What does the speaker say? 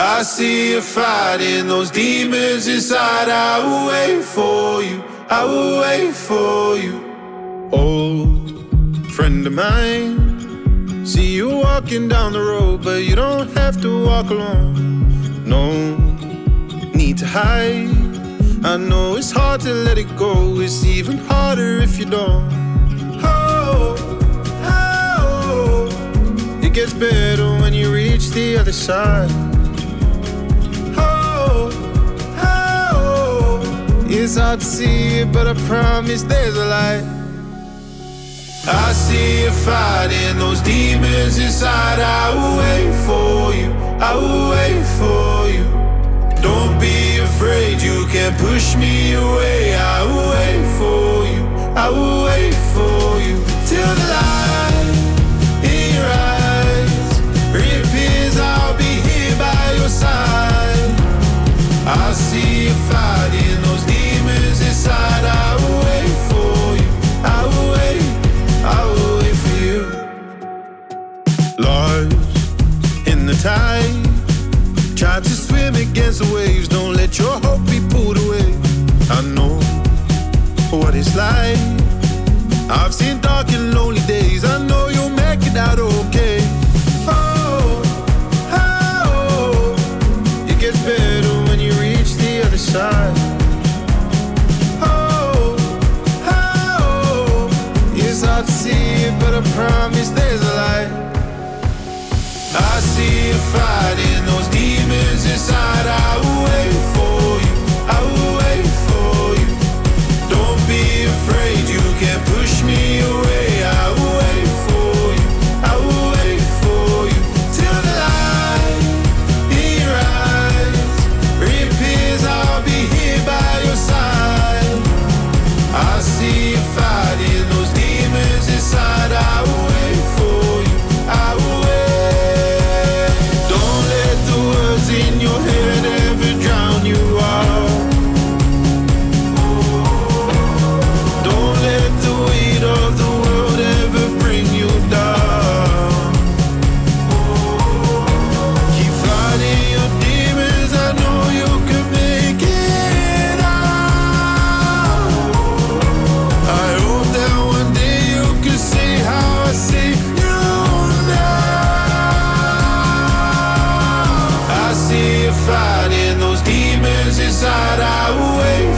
I see you fighting those demons inside. I will wait for you. I will wait for you. Old friend of mine. See you walking down the road, but you don't have to walk alone. No need to hide. I know it's hard to let it go, it's even harder if you don't. Oh, oh, it gets better when you reach the other side. Hard to see it, but I promise there's a light. I see you fighting those demons inside. I will wait for you. I will wait for you. Don't be afraid, you can't push me away. Swim against the waves. Don't let your hope be pulled away. I know what it's like. I've seen dark and lonely days. I know you'll make it out okay. Oh, oh, it gets better when you reach the other side. Oh, how yes, I've seen it, but I promise there's a light. I see you fighting I see you fighting those demons inside. push me